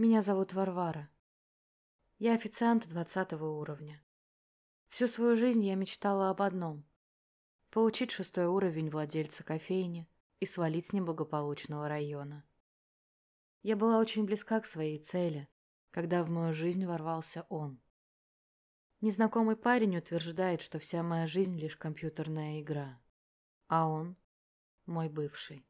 Меня зовут Варвара. Я официант двадцатого уровня. Всю свою жизнь я мечтала об одном – получить шестой уровень владельца кофейни и свалить с неблагополучного района. Я была очень близка к своей цели, когда в мою жизнь ворвался он. Незнакомый парень утверждает, что вся моя жизнь лишь компьютерная игра, а он – мой бывший.